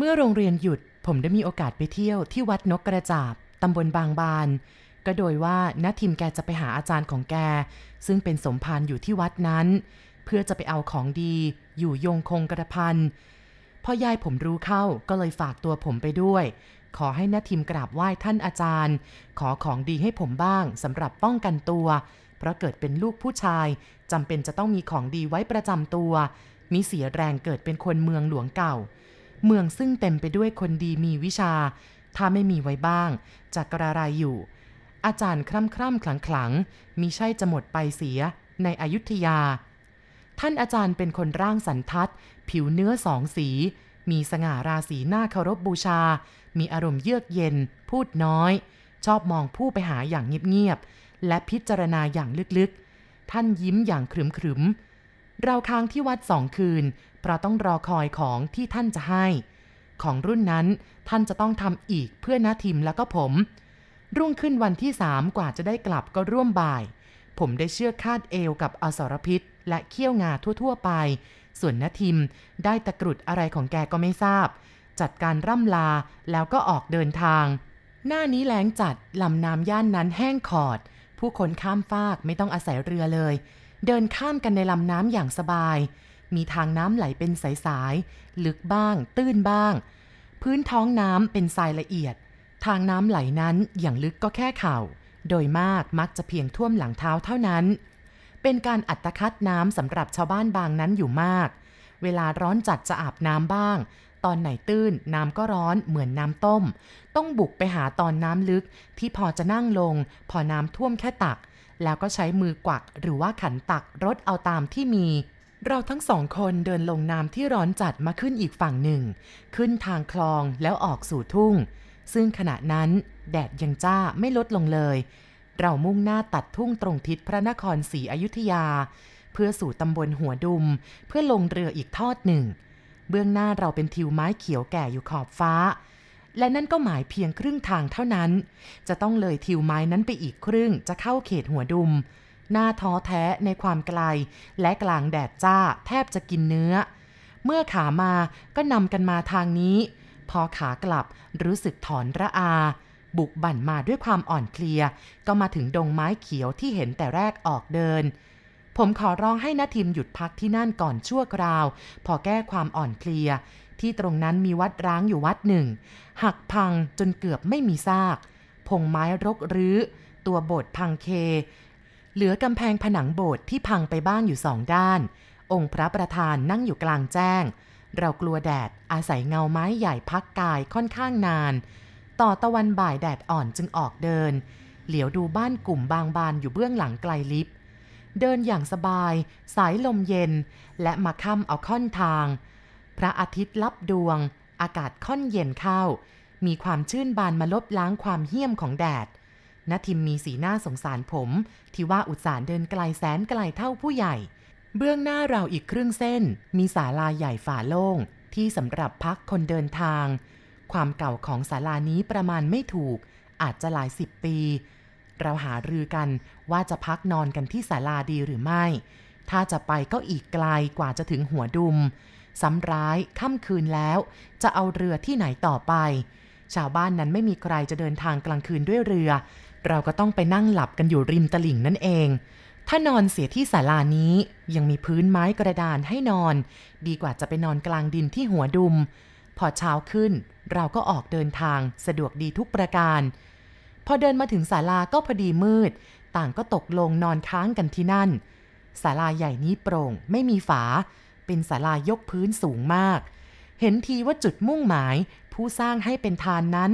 เมื่อโรงเรียนหยุดผมได้มีโอกาสไปเที่ยวที่วัดนกกระจาบตำบลบางบาน ก็โดยว่านัทิมแกจะไปหาอาจารย์ของแก ซึ่งเป็นสมภารอยู่ที่วัดนั้น เพื่อจะไปเอาของดี อยู่ยงคงกระพันพอยายผมรู้เข้าก็เลยฝากตัวผมไปด้วย ขอให้นัทิมกราบไหว้ท่านอาจารย์ ขอของดีให้ผมบ้างสำหรับป้องกันตัว เพราะเกิดเป็นลูกผู้ชายจำเป็นจะต้องมีของดีไว้ประจำตัวมีเสียแรงเกิดเป็นคนเมืองหลวงเก่า เมืองซึ่งเต็มไปด้วยคนดีมีวิชา ถ้าไม่มีไว้บ้างจะกระไรอยู่ อาจารย์คร่ำคร่ำขลังขลังมีใช่จะหมดไปเสียในอยุธยา ท่านอาจารย์เป็นคนร่างสันทัด ผิวเนื้อสองสี มีสง่าราศีหน้าเคารพบบูชา มีอารมณ์เยือกเย็น พูดน้อย ชอบมองผู้ไปหาอย่างเงียบๆและพิจารณาอย่างลึกๆ ท่านยิ้มอย่างขรึมๆ เราค้างที่วัดสองคืน เพราะต้องรอคอยของที่ท่านจะให้ ของรุ่นนั้นท่านจะต้องทำอีกเพื่อนาทิมแล้วก็ผม รุ่งขึ้นวันที่สามกว่าจะได้กลับก็ร่วมบ่าย ผมได้เชือกคาดเอวกับอสรพิษ และเขี้ยวงาทั่ว ๆ ไป ส่วนนาทิมได้ตะกรุดอะไรของแกก็ไม่ทราบ จัดการร่ำลาแล้วก็ออกเดินทาง หน้านี้แล้งจัดลำน้ำย่านนั้นแห้งขอด ผู้คนข้ามฟากไม่ต้องอาศัยเรือเลย เดินข้ามกันในลำน้ำอย่างสบาย มีทางน้ำไหลเป็นสายๆ ลึกบ้าง ตื้นบ้าง พื้นท้องน้ำเป็นทรายละเอียด ทางน้ำไหลนั้นอย่างลึกก็แค่เข่า โดยมากมักจะเพียงท่วมหลังเท้าเท่านั้น เป็นการอัตคัดน้ำสำหรับชาวบ้านบางนั้นอยู่มาก เวลาร้อนจัดจะอาบน้ำบ้าง ตอนไหนตื้นน้ำก็ร้อนเหมือนน้ำต้ม ต้องบุกไปหาตอนน้ำลึกที่พอจะนั่งลง พอน้ำท่วมแค่ตัก แล้วก็ใช้มือกวักหรือว่าขันตักรดเอาตามที่มี เราทั้งสองคนเดินลงน้ำที่ร้อนจัดมาขึ้นอีกฝั่งหนึ่ง ขึ้นทางคลองแล้วออกสู่ทุ่ง ซึ่งขณะนั้นแดดยังจ้าไม่ลดลงเลย เรามุ่งหน้าตัดทุ่งตรงทิศพระนครศรีอยุธยา เพื่อสู่ตำบลหัวดุม เพื่อลงเรืออีกทอดหนึ่ง เบื้องหน้าเราเป็นทิวไม้เขียวแก่อยู่ขอบฟ้า และนั่นก็หมายเพียงครึ่งทางเท่านั้น จะต้องเลยทิวไม้นั้นไปอีกครึ่งจะเข้าเขตหัวดุม หน้าท้อแท้ในความไกล และกลางแดดจ้าแทบจะกินเนื้อ เมื่อขามาก็นำกันมาทางนี้ พอขากลับรู้สึกถอนระอา บุกบั่นมาด้วยความอ่อนเพลีย ก็มาถึงดงไม้เขียวที่เห็นแต่แรกออกเดินผมขอร้องให้นาทิมหยุดพักที่นั่นก่อนชั่วคราว พอแก้ความอ่อนเพลีย ที่ตรงนั้นมีวัดร้างอยู่วัดหนึ่ง หักพังจนเกือบไม่มีซาก พงไม้รกรื้อ ตัวโบสถ์พังเค เหลือกำแพงผนังโบสถ์ที่พังไปบ้างอยู่สองด้าน องค์พระประธานนั่งอยู่กลางแจ้ง เรากลัวแดดอาศัยเงาไม้ใหญ่พักกายค่อนข้างนาน ต่อตะวันบ่ายแดดอ่อนจึงออกเดิน เหลียวดูบ้านกลุ่มบางบานอยู่เบื้องหลังไกลลิฟเดินอย่างสบาย สายลมเย็น และมาค่ำเอาค่อนทาง พระอาทิตย์ลับดวง อากาศค่อนเย็นเข้า มีความชื่นบานมาลบล้างความเหี้ยมของแดดนทิมมีสีหน้าสงสารผม ที่ว่าอุตส่าห์เดินไกลแสนไกลเท่าผู้ใหญ่ เบื้องหน้าเราอีกครึ่งเส้น มีศาลาใหญ่ฝาโล่ง ที่สำหรับพักคนเดินทาง ความเก่าของศาลานี้ประมาณไม่ถูก อาจจะหลายสิบปี เราหารือกันว่าจะพักนอนกันที่ศาลาดีหรือไม่ ถ้าจะไปก็อีกไกลกว่าจะถึงหัวดุม ซ้ำร้ายค่ำคืนแล้ว จะเอาเรือที่ไหนต่อไป ชาวบ้านนั้นไม่มีใครจะเดินทางกลางคืนด้วยเรือ เราก็ต้องไปนั่งหลับกันอยู่ริมตลิ่งนั่นเอง ถ้านอนเสียที่ศาลานี้ยังมีพื้นไม้กระดานให้นอน ดีกว่าจะไปนอนกลางดินที่หัวดุม พอเช้าขึ้น เราก็ออกเดินทางสะดวกดีทุกประการ พอเดินมาถึงศาลาก็พอดีมืด ต่างก็ตกลงนอนค้างกันที่นั่นศาลาใหญ่นี้โปร่งไม่มีฝา เป็นศาลายกพื้นสูงมาก เห็นทีว่าจุดมุ่งหมายผู้สร้างให้เป็นทานนั้น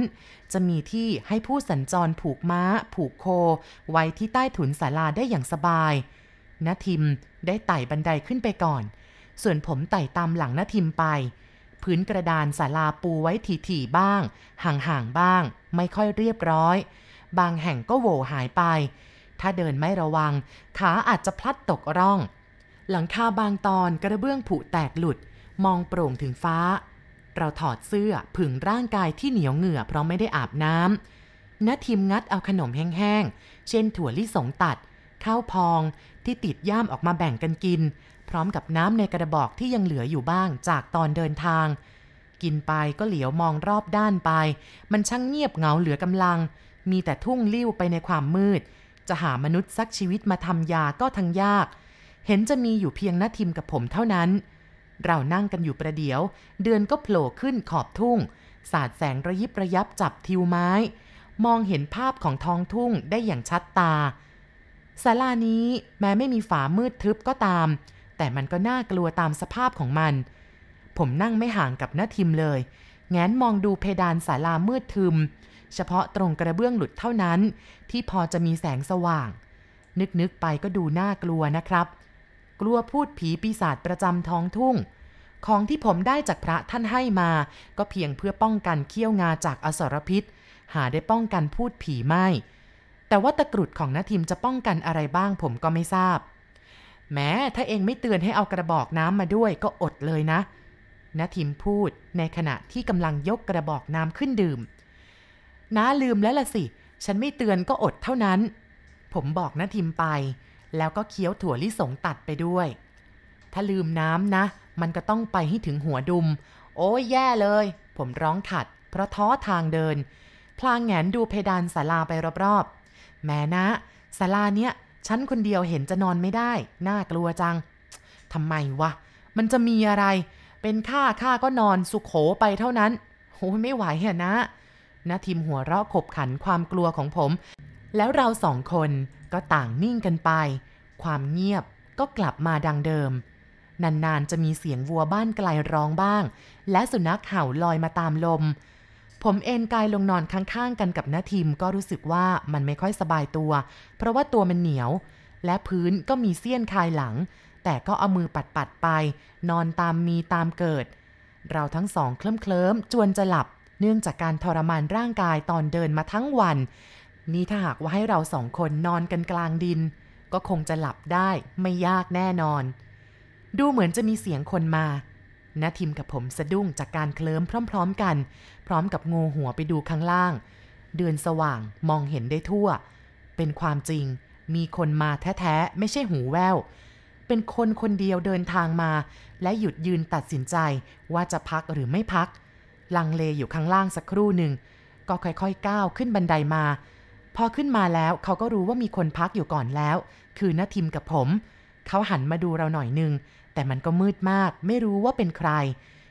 จะมีที่ให้ผู้สัญจรผูกม้า ผูกโค ไว้ที่ใต้ถุนศาลาได้อย่างสบายนาทิมได้ไต่บันไดขึ้นไปก่อน ส่วนผมไต่ตามหลังนาทิมไป พื้นกระดานศาลาปูไว้ถี่ๆบ้าง ห่างๆบ้าง ไม่ค่อยเรียบร้อย บางแห่งก็โหวหายไป ถ้าเดินไม่ระวัง ขาอาจจะพลัดตกร่อง หลังคาบางตอนกระเบื้องผุแตกหลุด มองโปร่งถึงฟ้า เราถอดเสื้อผึ่งร่างกายที่เหนียวเหงื่อเพราะไม่ได้อาบน้ำนาทิมงัดเอาขนมแห้งๆ เช่นถั่วลิสงตัด ข้าวพองที่ติดย่ามออกมาแบ่งกันกิน พร้อมกับน้ำในกระบอกที่ยังเหลืออยู่บ้างจากตอนเดินทาง กิกินไปก็เหลียวมองรอบด้านไป มันช่างเงียบเหงาเหลือกำลัง มีแต่ทุ่งลิ้วไปในความมืด จะหามนุษย์สักชีวิตมาทำยาก็ทั้งยาก เห็นจะมีอยู่เพียงนาทิมกับผมเท่านั้น เรานั่งกันอยู่ประเดี๋ยว เดือนก็โผล่ขึ้นขอบทุ่ง สาดแสงระยิบระยับจับทิวไม้ มองเห็นภาพของท้องทุ่งได้อย่างชัดตาศาลานี้แม้ไม่มีฝามืดทึบก็ตาม แต่มันก็น่ากลัวตามสภาพของมัน ผมนั่งไม่ห่างกับน้าทิมเลย แงนมองดูเพดานศาลามืดทึม เฉพาะตรงกระเบื้องหลุดเท่านั้น ที่พอจะมีแสงสว่าง นึกๆไปก็ดูน่ากลัวนะครับ กลัวพูดผีปีศาจประจำท้องทุ่ง ของที่ผมได้จากพระท่านให้มา ก็เพียงเพื่อป้องกันเขี้ยวงาจากอสรพิษ หาได้ป้องกันพูดผีไม่ แต่ว่าตะกรุดของนาทิมจะป้องกันอะไรบ้างผมก็ไม่ทราบ แม้ถ้าเองไม่เตือนให้เอากระบอกน้ำมาด้วยก็อดเลยนะนาทิมพูดในขณะที่กำลังยกกระบอกน้ำขึ้นดื่มน้าลืมแล้วล่ะสิ ฉันไม่เตือนก็อดเท่านั้น ผมบอกนาทิมไป แล้วก็เคี้ยวถั่วลิสงตัดไปด้วย ถ้าลืมน้ำนะ มันก็ต้องไปให้ถึงหัวดุม โอ้ยแย่เลย ผมร้องขัด เพราะท้อทางเดิน พลางแงนดูเพดานศาลาไปรอบๆ แม่นะศาลาเนี้ยฉันคนเดียวเห็นจะนอนไม่ได้ น่ากลัวจัง ทำไมวะ มันจะมีอะไร เป็นข้าข้าก็นอนสุขโขไปเท่านั้นโอ้ยไม่ไหวอนะนะทิมหัวเราะขบขันความกลัวของผม แล้วเราสองคน ก็ต่างนิ่งกันไป ความเงียบก็กลับมาดังเดิม นานๆจะมีเสียงวัวบ้านไกลร้องบ้าง และสุนัขเห่าลอยมาตามลม ผมเอนกายลงนอนข้างๆกันกับนาทิมก็รู้สึกว่ามันไม่ค่อยสบายตัว เพราะว่าตัวมันเหนียว และพื้นก็มีเสี้ยนคายหลัง แต่ก็เอามือปัดๆไป นอนตามมีตามเกิด เราทั้งสองเคลิ้มๆจวนจะหลับเนื่องจากการทรมานร่างกายตอนเดินมาทั้งวัน นี่ถ้าหากว่าให้เราสองคนนอนกันกลางดิน ก็คงจะหลับได้ไม่ยากแน่นอน ดูเหมือนจะมีเสียงคนมานาทิมกับผมสะดุ้งจากการเคลิ้มพร้อม ๆ กัน พร้อมกับงูหัวไปดูข้างล่าง เดือนสว่างมองเห็นได้ทั่ว เป็นความจริง มีคนมาแท้ๆ ไม่ใช่หูแวว เป็นคนคนเดียวเดินทางมา และหยุดยืนตัดสินใจว่าจะพักหรือไม่พัก ลังเลอยู่ข้างล่างสักครู่หนึ่ง ก็ค่อยๆก้าวขึ้นบันไดมา พอขึ้นมาแล้วเขาก็รู้ว่ามีคนพักอยู่ก่อนแล้ว คือนาทิมกับผม เขาหันมาดูเราหน่อยหนึง แต่มันก็มืดมาก ไม่รู้ว่าเป็นใคร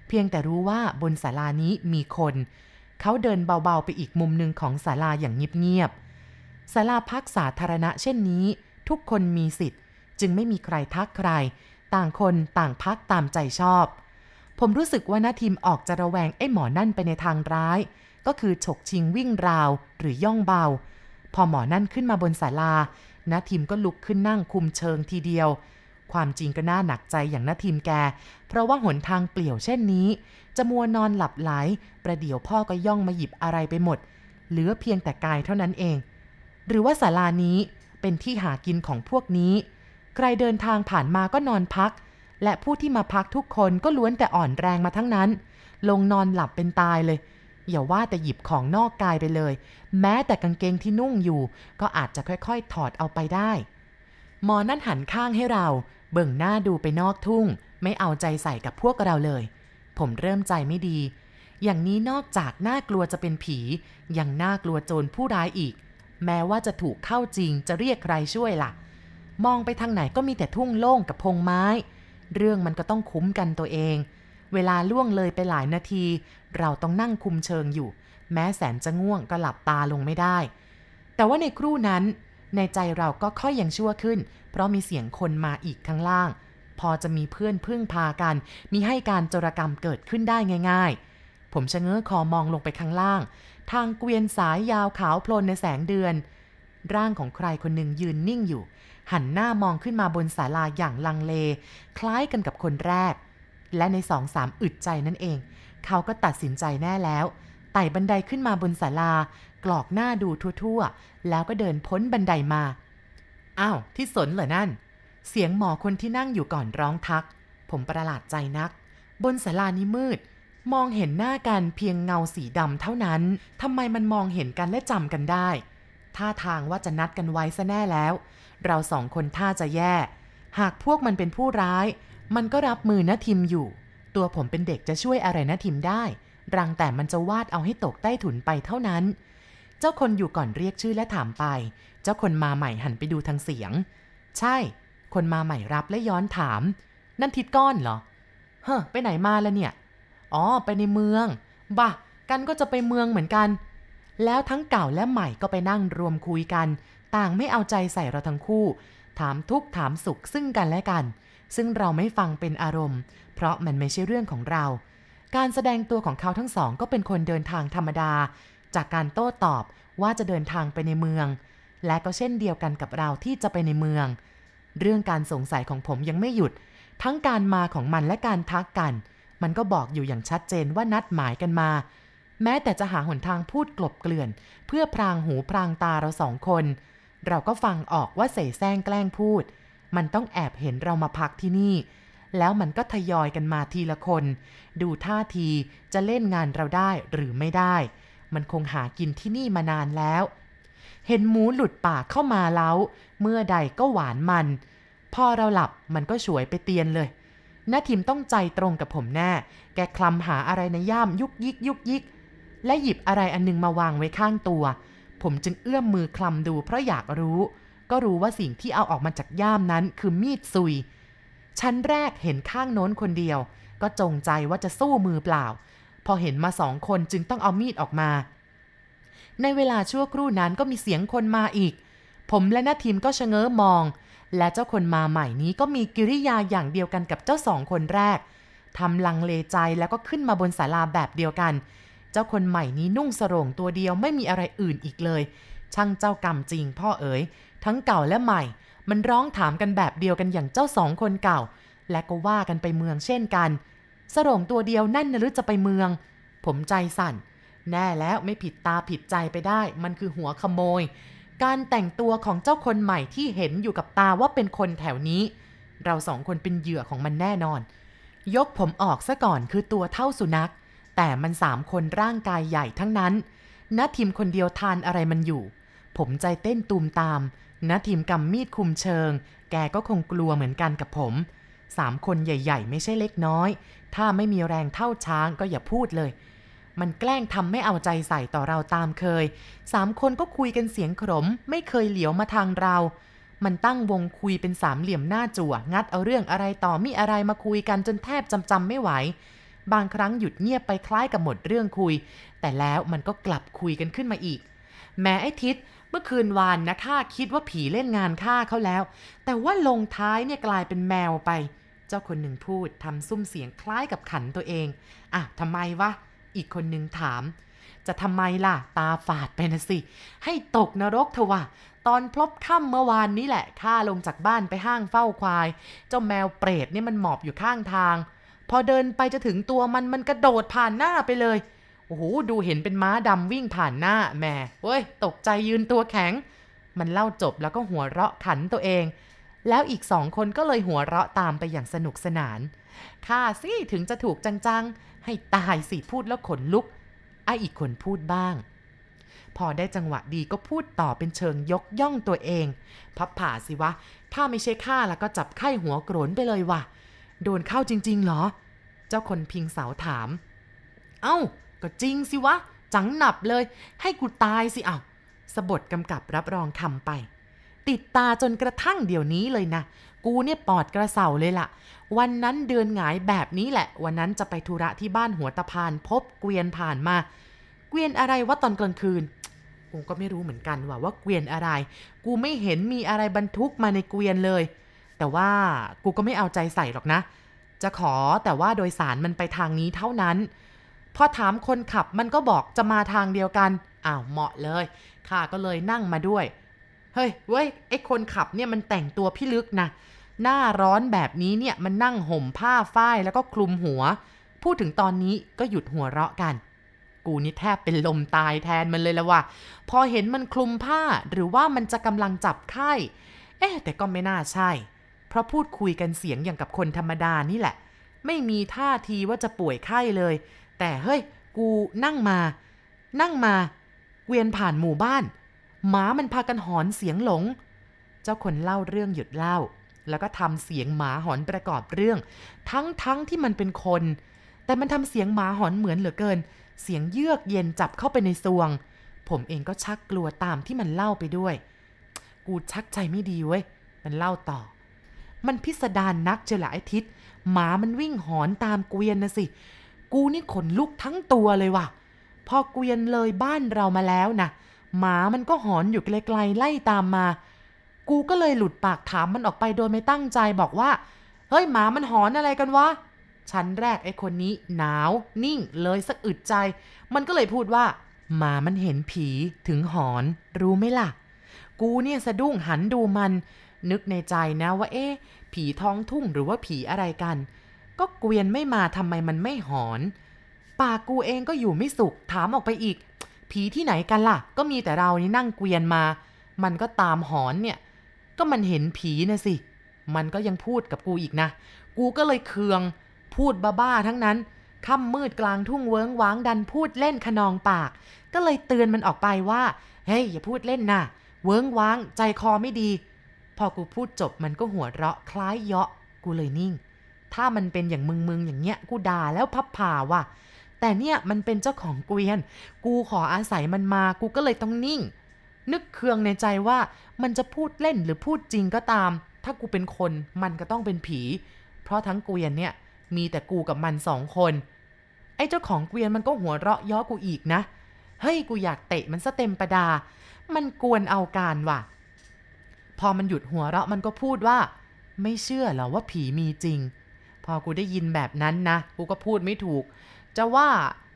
เพียงแต่รู้ว่าบนศาลานี้มีคน เขาเดินเบาๆไปอีกมุมหนึ่งของศาลาอย่างเงียบๆศาลาพักสาธารณะเช่นนี้ ทุกคนมีสิทธิ์ จึงไม่มีใครทักใคร ต่างคนต่างพักตามใจชอบ ผมรู้สึกว่านาทีมออกจะระแวงไอ้หมอนั่นไปในทางร้าย ก็คือฉกชิงวิ่งราวหรือย่องเบา พอหมอนั่นขึ้นมาบนศาลานาทีมก็ลุกขึ้นนั่งคุมเชิงทีเดียว ความจริงก็น่าหนักใจอย่างนาทีมแก เพราะว่าหนทางเปลี่ยวเช่นนี้ จะมัวนอนหลับไหล ประเดี๋ยวพ่อก็ย่องมาหยิบอะไรไปหมด เหลือเพียงแต่กายเท่านั้นเอง หรือว่าศาลานี้เป็นที่หากินของพวกนี้ ใครเดินทางผ่านมาก็นอนพัก และผู้ที่มาพักทุกคนก็ล้วนแต่อ่อนแรงมาทั้งนั้น ลงนอนหลับเป็นตายเลย อย่าว่าแต่หยิบของนอกกายไปเลย แม้แต่กางเกงที่นุ่งอยู่ ก็อาจจะค่อยๆ ถอดเอาไปได้ หมอนั่นหันข้างให้เรา เบิ่งหน้าดูไปนอกทุ่ง ไม่เอาใจใส่กับพวกเราเลย ผมเริ่มใจไม่ดี อย่างนี้นอกจากน่ากลัวจะเป็นผี ยังน่ากลัวโจรผู้ร้ายอีก แม้ว่าจะถูกเข้าจริงจะเรียกใครช่วยล่ะ มองไปทางไหนก็มีแต่ทุ่งโล่งกับพงไม้ เรื่องมันก็ต้องคุ้มกันตัวเองเวลาล่วงเลยไปหลายนาที เราต้องนั่งคุมเชิงอยู่ แม้แสนจะง่วงก็หลับตาลงไม่ได้ แต่ว่าในครู่นั้น ในใจเราก็ค่อยยังชั่วขึ้น เพราะมีเสียงคนมาอีกข้างล่าง พอจะมีเพื่อนพึ่งพากัน มีให้การโจรกรรมเกิดขึ้นได้ง่าย ๆ ผมชะเง้อคอมองลงไปข้างล่าง ทางเกวียนสายยาวขาวโพลนในแสงเดือน ร่างของใครคนหนึ่งยืนนิ่งอยู่ หันหน้ามองขึ้นมาบนศาลาอย่างลังเล คล้ายกันกับคนแรกและในสองสามอึดใจนั่นเอง เขาก็ตัดสินใจแน่แล้ว ไต่บันไดขึ้นมาบนศาลา กรอกหน้าดูทั่วๆ แล้วก็เดินพ้นบันไดมา อ้าว ที่สนเหรอนั่น เสียงหมอคนที่นั่งอยู่ก่อนร้องทัก ผมประหลาดใจนัก บนศาลานี้มืด มองเห็นหน้ากันเพียงเงาสีดำเท่านั้น ทำไมมันมองเห็นกันและจำกันได้ ท่าทางว่าจะนัดกันไว้ซะแน่แล้ว เราสองคนท่าจะแย่ หากพวกมันเป็นผู้ร้าย มันก็รับมือนะทิมอยู่ ตัวผมเป็นเด็กจะช่วยอะไรนะทิมได้ รังแต่มันจะวาดเอาให้ตกใต้ถุนไปเท่านั้น เจ้าคนอยู่ก่อนเรียกชื่อและถามไป เจ้าคนมาใหม่หันไปดูทางเสียง ใช่ คนมาใหม่รับและย้อนถาม นั่นทิดก้อนเหรอ เฮ้อไปไหนมาแล้วเนี่ย อ๋อ ไปในเมือง บ่ะ กันก็จะไปเมืองเหมือนกัน แล้วทั้งเก่าและใหม่ก็ไปนั่งรวมคุยกัน ต่างไม่เอาใจใส่เราทั้งคู่ ถามทุกถามสุขซึ่งกันและกัน ซึ่งเราไม่ฟังเป็นอารมณ์ เพราะมันไม่ใช่เรื่องของเรา การแสดงตัวของเขาทั้งสองก็เป็นคนเดินทางธรรมดา จากการโต้ตอบว่าจะเดินทางไปในเมือง และก็เช่นเดียวกันกับเราที่จะไปในเมือง เรื่องการสงสัยของผมยังไม่หยุด ทั้งการมาของมันและการทักกัน มันก็บอกอยู่อย่างชัดเจนว่านัดหมายกันมา แม้แต่จะหาหนทางพูดกลบเกลื่อน เพื่อพรางหูพรางตาเราสองคน เราก็ฟังออกว่าเสแสร้งแกล้งพูด มันต้องแอบเห็นเรามาพักที่นี่ แล้วมันก็ทยอยกันมาทีละคน ดูท่าทีจะเล่นงานเราได้หรือไม่ได้ มันคงหากินที่นี่มานานแล้ว เห็นหมูหลุดปากเข้ามาแล้ว เมื่อใดก็หวานมัน พอเราหลับมันก็ฉวยไปเตียนเลยน้าทิมต้องใจตรงกับผมแน่ แกคลำหาอะไรในย่ามยุกยิกยุกยิก และหยิบอะไรอันนึงมาวางไว้ข้างตัว ผมจึงเอื้อมมือคลำดูเพราะอยากรู้ ก็รู้ว่าสิ่งที่เอาออกมาจากย่ามนั้นคือมีดซุย ชั้นแรกเห็นข้างโน้นคนเดียว ก็จงใจว่าจะสู้มือเปล่า พอเห็นมาสองคนจึงต้องเอามีดออกมา ในเวลาชั่วครู่นั้นก็มีเสียงคนมาอีก ผมและน้าทีมก็ชะเง้อมอง และเจ้าคนมาใหม่นี้ก็มีกิริยาอย่างเดียวกันกับเจ้าสองคนแรกทำลังเลใจแล้วก็ขึ้นมาบนศาลาแบบเดียวกัน เจ้าคนใหม่นี้นุ่งสรงตัวเดียวไม่มีอะไรอื่นอีกเลย ช่างเจ้ากรรมจริงพ่อเอ๋ยทั้งเก่าและใหม่ มันร้องถามกันแบบเดียวกันอย่างเจ้าสองคนเก่า และก็ว่ากันไปเมืองเช่นกัน สรงตัวเดียวนั่นนะหรือจะไปเมือง ผมใจสั่น แน่แล้วไม่ผิดตาผิดใจไปได้ มันคือหัวขโมย การแต่งตัวของเจ้าคนใหม่ที่เห็นอยู่กับตาว่าเป็นคนแถวนี้ เราสองคนเป็นเหยื่อของมันแน่นอน ยกผมออกซะก่อนคือตัวเท่าสุนัข แต่มันสามคนร่างกายใหญ่ทั้งนั้นนัทีมคนเดียวทานอะไรมันอยู่ ผมใจเต้นตูมตาม นัทีมกำมีดคุมเชิง แกก็คงกลัวเหมือนกันกับผมสามคนใหญ่ ๆ ไม่ใช่เล็กน้อย ถ้าไม่มีแรงเท่าช้างก็อย่าพูดเลย มันแกล้งทำไม่เอาใจใส่ต่อเราตามเคย สามคนก็คุยกันเสียงขมไม่เคยเหลียวมาทางเรา มันตั้งวงคุยเป็นสามเหลี่ยมหน้าจั่ว งัดเอาเรื่องอะไรต่อมีอะไรมาคุยกันจนแทบจำจำไม่ไหว บางครั้งหยุดเงียบไปคล้ายกับหมดเรื่องคุย แต่แล้วมันก็กลับคุยกันขึ้นมาอีก แม้ไอ้ทิศเมื่อคืนวานนะข้าคิดว่าผีเล่นงานข้าเขาแล้ว แต่ว่าลงท้ายเนี่ยกลายเป็นแมวไป เจ้าคนหนึ่งพูดทำซุ้มเสียงคล้ายกับขันตัวเอง อะทำไมวะ อีกคนหนึ่งถาม จะทำไมล่ะ ตาฝาดไปนะสิ ให้ตกนรกเถอะวะตอนพลบค่ำเมื่อวานนี้แหละข้าลงจากบ้านไปห้างเฝ้าควาย เจ้าแมวเปรตเนี่ยมันหมอบอยู่ข้างทาง พอเดินไปจะถึงตัวมันมันกระโดดผ่านหน้าไปเลย โอ้โหดูเห็นเป็นม้าดำวิ่งผ่านหน้าแหม่เว้ย ตกใจยืนตัวแข็ง มันเล่าจบแล้วก็หัวเราะขันตัวเอง แล้วอีกสองคนก็เลยหัวเราะตามไปอย่างสนุกสนานข้าสิถึงจะถูกจังๆ ให้ตายสิพูดแล้วขนลุก ไออีกคนพูดบ้าง พอได้จังหวะดีก็พูดต่อเป็นเชิงยกย่องตัวเอง พับผ่าสิวะ ถ้าไม่ใช่ข้าแล้วก็จับไข้หัวโกรนไปเลยว่ะโดนเข้าจริงๆเหรอ เจ้าคนพิงเสาถาม เอ้า ก็จริงสิวะ จังหนับเลย ให้กูตายสิอะสบทกำกับรับรองคำไป ติดตาจนกระทั่งเดี๋ยวนี้เลยนะ กูเนี่ยปอดกระเสาเลยล่ะ วันนั้นเดือนหงายแบบนี้แหละ วันนั้นจะไปธุระที่บ้านหัวตะพานพบเกวียนผ่านมา เกวียนอะไรวะตอนกลางคืนกูก็ไม่รู้เหมือนกันว่าว่าเกวียนอะไร กูไม่เห็นมีอะไรบรรทุกมาในเกวียนเลย แต่ว่ากูก็ไม่เอาใจใส่หรอกนะ จะขอแต่ว่าโดยสารมันไปทางนี้เท่านั้น พอถามคนขับมันก็บอกจะมาทางเดียวกัน อ้าวเหมาะเลยข้าก็เลยนั่งมาด้วย เฮ้ยเว้ยไอ้คนขับเนี่ยมันแต่งตัวพิลึกนะ หน้าร้อนแบบนี้เนี่ยมันนั่งห่มผ้าฝ้ายแล้วก็คลุมหัว พูดถึงตอนนี้ก็หยุดหัวเราะกัน กูนี่แทบเป็นลมตายแทนมันเลยละว่ะ พอเห็นมันคลุมผ้าหรือว่ามันจะกำลังจับไข้เอ๊แต่ก็ไม่น่าใช่ เพราะพูดคุยกันเสียงอย่างกับคนธรรมดานี่แหละ ไม่มีท่าทีว่าจะป่วยไข้เลย แต่เฮ้ย กูนั่งมา นั่งมาเวียนผ่านหมู่บ้าน หมามันพากันหอนเสียงหลง เจ้าคนเล่าเรื่องหยุดเล่า แล้วก็ทำเสียงหมาหอนประกอบเรื่อง ทั้งๆทที่มันเป็นคน แต่มันทำเสียงหมาหอนเหมือนเหลือเกิน เสียงเยือกเย็นจับเข้าไปในซวง ผมเองก็ชักกลัวตามที่มันเล่าไปด้วย กูชักใจไม่ดีเว้ย มันเล่าต่อ มันพิสดารนนักเจละไอทิศหมามันวิ่งหอนตามเกวียนนะสิ กูนี่ขนลุกทั้งตัวเลยว่ะ พอเกวียนเลยบ้านเรามาแล้วนะหมามันก็หอนอยู่ไกลๆไล่ตามมา กูก็เลยหลุดปากถามมันออกไปโดยไม่ตั้งใจบอกว่า เฮ้ยหมามันหอนอะไรกันวะ ชั้นแรกไอ้คนนี้หนาว นิ่งเลยสักอึดใจ มันก็เลยพูดว่า หมามันเห็นผีถึงหอนรู้ไหมล่ะ กูเนี่ยสะดุ้งหันดูมัน นึกในใจนะว่าเอ๊ะผีท้องทุ่งหรือว่าผีอะไรกัน ก็เกวียนไม่มาทำไมมันไม่หอน ปากกูเองก็อยู่ไม่สุข ถามออกไปอีก ผีที่ไหนกันล่ะ ก็มีแต่เรานี่นั่งเกวียนมา มันก็ตามหอนเนี่ย ก็มันเห็นผีนะสิ มันก็ยังพูดกับกูอีกนะ กูก็เลยเคือง พูดบ้าๆทั้งนั้น ค่ำมืดกลางทุ่งเวิ้งว้างดันพูดเล่นขนองปาก ก็เลยเตือนมันออกไปว่า เฮ้ยอย่าพูดเล่นนะเวิ้งว้างใจคอไม่ดี พอกูพูดจบมันก็หัวเราะคล้ายเยาะ กูเลยนิ่ง ถ้ามันเป็นอย่างมึงมึงอย่างเงี้ยกูด่าแล้วพับผ่าว่ะ แต่เนี่ยมันเป็นเจ้าของเกวียน กูขออาศัยมันมา กูก็เลยต้องนิ่ง นึกเคืองในใจว่ามันจะพูดเล่นหรือพูดจริงก็ตาม ถ้ากูเป็นคนมันก็ต้องเป็นผี เพราะทั้งเกวียนเนี่ยมีแต่กูกับมันสองคน ไอ้เจ้าของเกวียนมันก็หัวเราะย้อกูอีกนะ เฮ้ยกูอยากเตะมันซะเต็มประดา มันกวนเอาการว่ะ พอมันหยุดหัวเราะมันก็พูดว่า ไม่เชื่อเหรอว่าผีมีจริง พอกูได้ยินแบบนั้นนะ กูก็พูดไม่ถูก จะว่า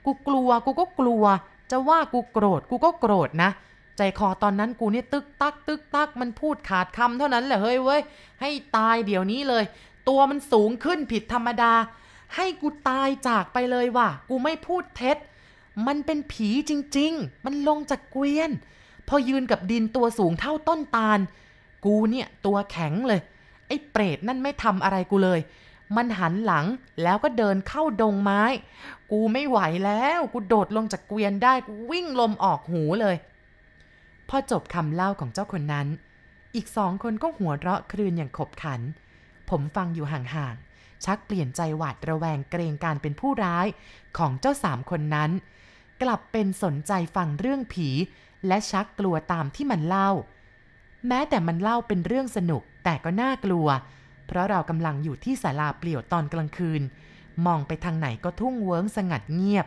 กูกลัวกูก็กลัว จะว่ากูโกรธกูก็โกรธนะ ใจคอตอนนั้นกูเนี่ยตึกตัก ตึกตักมันพูดขาดคำเท่านั้นแหละเฮ้ยเว้ยให้ตายเดี๋ยวนี้เลย ตัวมันสูงขึ้นผิดธรรมดา ให้กูตายจากไปเลยว่ะ กูไม่พูดเท็จ มันเป็นผีจริง ๆ มันลงจากเกวียน พอยืนกับดินตัวสูงเท่าต้นตาล กูเนี่ยตัวแข็งเลย ไอ้เปรตนั่นไม่ทำอะไรกูเลย มันหันหลังแล้วก็เดินเข้าดงไม้ กูไม่ไหวแล้ว กูโดดลงจากเกวียนได้ กูวิ่งลมออกหูเลย พอจบคำเล่าของเจ้าคนนั้น อีกสองคนก็หัวเราะครืนอย่างขบขัน ผมฟังอยู่ห่างๆ ชักเปลี่ยนใจหวาดระแวงเกรงการเป็นผู้ร้ายของเจ้าสามคนนั้น กลับเป็นสนใจฟังเรื่องผี และชักกลัวตามที่มันเล่า แม้แต่มันเล่าเป็นเรื่องสนุกแต่ก็น่ากลัว เพราะเรากำลังอยู่ที่ศาลาเปลี่ยวตอนกลางคืน มองไปทางไหนก็ทุ่งเวิ้งสงัดเงียบ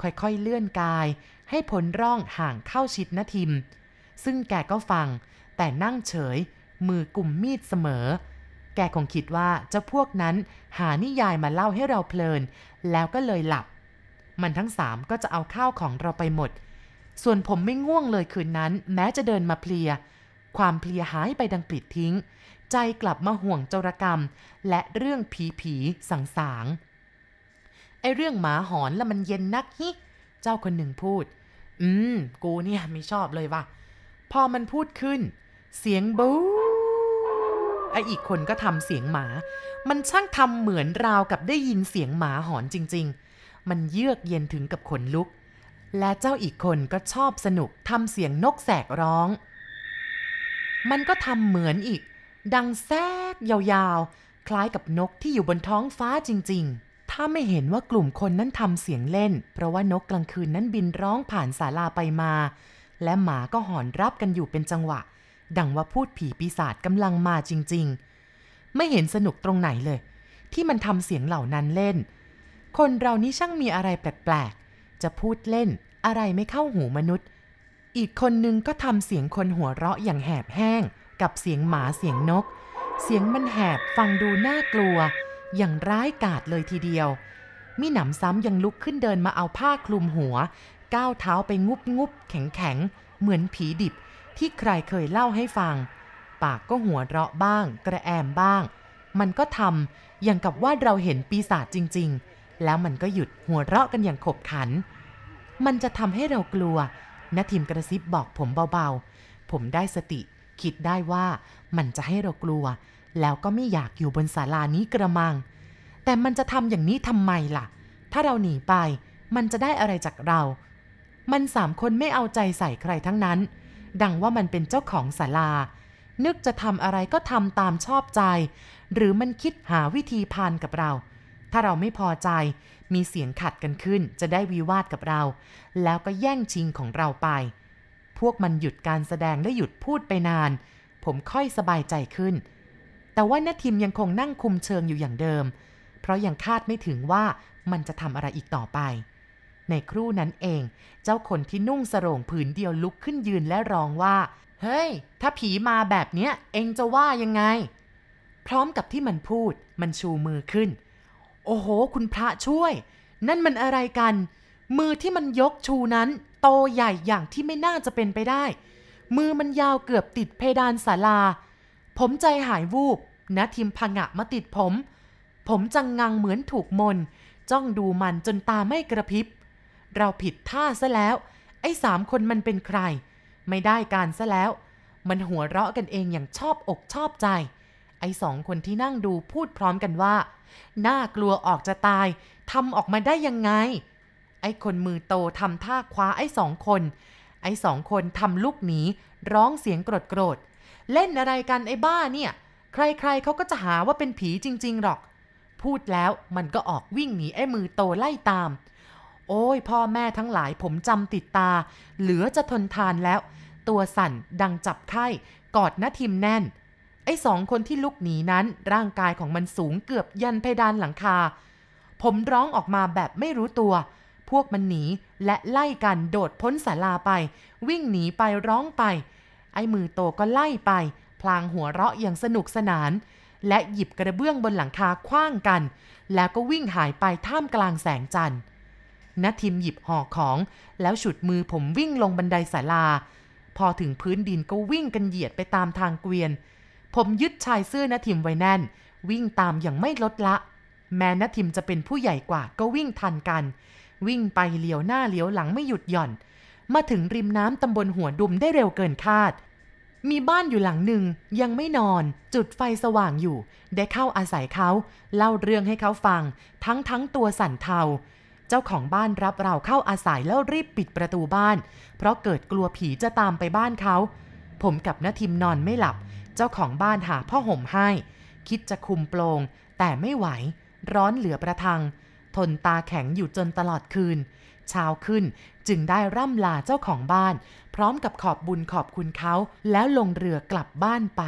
ค่อยๆเลื่อนกาย ให้พ้นร่องห่างเข้าชิดนาทิม ซึ่งแกก็ฟัง แต่นั่งเฉย มือกลุ่มมีดเสมอ แกคงคิดว่าเจ้าพวกนั้นหานิยายมาเล่าให้เราเพลิน แล้วก็เลยหลับ มันทั้งสามก็จะเอาข้าวของเราไปหมด ส่วนผมไม่ง่วงเลยคืนนั้น แม้จะเดินมาเพลีย ความเพลียหายไปดังปลิดทิ้ง ใจกลับมาห่วงโจรกรรม และเรื่องผีผีสังสางไอเรื่องหมาหอนล้วมันเย็นนักฮิ เจ้าคนหนึ่งพูด อืม กูเนี่ยไม่ชอบเลยว่ะ พอมันพูดขึ้น เสียงบู๊ไออีกคนก็ทำเสียงหมา มันช่างทำเหมือนราวกับได้ยินเสียงหมาหอนจริง ๆ มันเยือกเย็นถึงกับขนลุก และเจ้าอีกคนก็ชอบสนุกทำเสียงนกแสกร้อง มันก็ทำเหมือนอีก ดังแซกยาวๆ คล้ายกับนกที่อยู่บนท้องฟ้าจริง ๆ ถ้าไม่เห็นว่ากลุ่มคนนั้นทำเสียงเล่น เพราะว่านกกลางคืนนั้นบินร้องผ่านศาลาไปมา และหมาก็หอนรับกันอยู่เป็นจังหวะ ดังว่าพูดผีปีศาจกำลังมาจริง ๆ ไม่เห็นสนุกตรงไหนเลย ที่มันทำเสียงเหล่านั้นเล่น คนเรานี่ช่างมีอะไรแปลกๆ จะพูดเล่นอะไรไม่เข้าหูมนุษย์ อีกคนนึงก็ทำเสียงคนหัวเราะอย่างแหบแห้ง กับเสียงหมาเสียงนก เสียงมันแหบฟังดูน่ากลัว อย่างร้ายกาจเลยทีเดียว มิหนำซ้ำยังลุกขึ้นเดินมาเอาผ้าคลุมหัว ก้าวเท้าไปงุบงุบแข็งแข็งเหมือนผีดิบที่ใครเคยเล่าให้ฟัง ปากก็หัวเราะบ้าง กระแอมบ้าง มันก็ทำอย่างกับว่าเราเห็นปีศาจจริง ๆ แล้วมันก็หยุดหัวเราะกันอย่างขบขัน มันจะทำให้เรากลัวนาทิมกระซิบบอกผมเบาๆ ผมได้สติ คิดได้ว่ามันจะให้เรากลัว แล้วก็ไม่อยากอยู่บนศาลานี้กระมัง แต่มันจะทำอย่างนี้ทำไมล่ะ ถ้าเราหนีไป มันจะได้อะไรจากเรา มันสามคนไม่เอาใจใส่ใครทั้งนั้น ดังว่ามันเป็นเจ้าของศาลา นึกจะทำอะไรก็ทำตามชอบใจ หรือมันคิดหาวิธีพานกับเรา ถ้าเราไม่พอใจ มีเสียงขัดกันขึ้น จะได้วิวาทกับเรา แล้วก็แย่งชิงของเราไป วกมันหยุดการแสดงและหยุดพูดไปนาน ผมค่อยสบายใจขึ้น แต่ว่านาทิมยังคงนั่งคุมเชิงอยู่อย่างเดิม เพราะยังคาดไม่ถึงว่ามันจะทำอะไรอีกต่อไป ในครู่นั้นเอง เจ้าคนที่นุ่งสรงผืนเดียวลุกขึ้นยืนและร้องว่า เฮ้ย ถ้าผีมาแบบเนี้ย เองจะว่ายังไง พร้อมกับที่มันพูด มันชูมือขึ้น โอ้โห คุณพระช่วย นั่นมันอะไรกัน มือที่มันยกชูนั้น โตใหญ่อย่างที่ไม่น่าจะเป็นไปได้ มือมันยาวเกือบติดเพดานศาลา ผมใจหายวูบนะทิมพังะมาติดผม ผมจังงังเหมือนถูกมน จ้องดูมันจนตาไม่กระพริบ เราผิดท่าซะแล้ว ไอ้สามคนมันเป็นใคร ไม่ได้การซะแล้ว มันหัวเราะกันเองอย่างชอบอกชอบใจ ไอ้สองคนที่นั่งดูพูดพร้อมกันว่า น่ากลัวออกจะตายทำออกมาได้ยังไง ไอ้คนมือโตทำท่าคว้าไอ้สองคน ไอ้สองคนทำลูกหนีร้องเสียงโกรธโกรธเล่นอะไรกันไอ้บ้าเนี่ย ใครๆเขาก็จะหาว่าเป็นผีจริง ๆ หรอก พูดแล้วมันก็ออกวิ่งหนีไอ้มือโตไล่ตาม โอ้ยพ่อแม่ทั้งหลายผมจำติดตา เหลือจะทนทานแล้ว ตัวสั่นดังจับไข้กอดนาทิมแน่น ไอ้สองคนที่ลุกหนีนั้นร่างกายของมันสูงเกือบยันเพดานหลังคา ผมร้องออกมาแบบไม่รู้ตัว พวกมันหนีและไล่กันโดดพ้นศาลาไป วิ่งหนีไปร้องไป ไอ้มือโตก็ไล่ไป พลางหัวเราะอย่างสนุกสนาน และหยิบกระเบื้องบนหลังคาคว้างกัน แล้วก็วิ่งหายไปท่ามกลางแสงจันทร์นทิมหยิบห่อของแล้วฉุดมือผมวิ่งลงบันไดศาลา พอถึงพื้นดินก็วิ่งกันเหยียดไปตามทางเกวียน ผมยึดชายเสื้อนทิมไว้แน่น วิ่งตามอย่างไม่ลดละ แม้นทิมจะเป็นผู้ใหญ่กว่าก็วิ่งทันกัน วิ่งไปเลี้ยวหน้าเลี้ยวหลังไม่หยุดหย่อน มาถึงริมน้ำตำบลหัวดุมได้เร็วเกินคาด มีบ้านอยู่หลังหนึ่งยังไม่นอน จุดไฟสว่างอยู่ ได้เข้าอาศัยเขา เล่าเรื่องให้เขาฟัง ทั้งทั้งตัวสั่นเทา เจ้าของบ้านรับเราเข้าอาศัยแล้วรีบปิดประตูบ้าน เพราะเกิดกลัวผีจะตามไปบ้านเขาผมกับนาทิมนอนไม่หลับ เจ้าของบ้านหาผ้าห่มให้ คิดจะคุมโปลงแต่ไม่ไหว ร้อนเหลือประทัง ทนตาแข็งอยู่จนตลอดคืน เช้าขึ้นจึงได้ร่ำลาเจ้าของบ้าน พร้อมกับขอบบุญขอบคุณเขาแล้วลงเรือกลับบ้านไป